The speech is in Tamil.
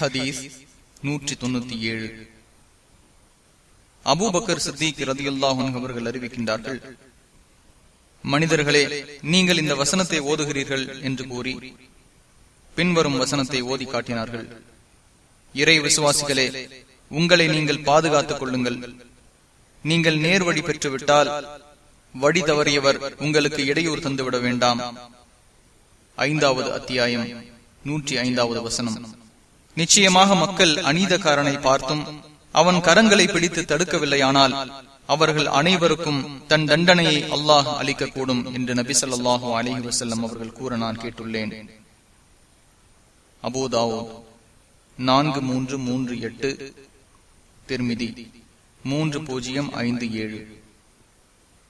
ஹதீஸ் நூற்றி தொண்ணூத்தி ஏழு அபூபக்கர் சித்திக் ரதியுல்லாஹன் அவர்கள் அறிவிக்கின்றார்கள் மனிதர்களே நீங்கள் இந்த வசனத்தை ஓதுகிறீர்கள் என்று கூறி பின்வரும் வசனத்தை ஓதி காட்டினார்கள். இறை விசுவாசிகளே உங்களை நீங்கள் பாதுகாத்துக் கொள்ளுங்கள். நீங்கள் நேர் வழி பெற்றுவிட்டால் வழி தவறியவர் உங்களுக்கு இடையூறு தந்துவிட வேண்டாம். ஐந்தாவது அத்தியாயம் நூற்றி ஐந்தாவது வசனம். நிச்சயமாக மக்கள் அநீதக்காரனை பார்த்தும் அவன் கரங்களை பிடித்து தடுக்கவில்லையானால் அவர்கள் அனைவருக்கும் தன் தண்டனையை அல்லாஹ் அளிக்கக்கூடும் என்று நபி சொல்லாஹு அலிஹி வசல்லம் அவர்கள் கூற நான் கேட்டுள்ளேன். அபோதாவோ நான்கு மூன்று மூன்று எட்டு திருமிதி மூன்று பூஜ்ஜியம் ஐந்து ஏழு.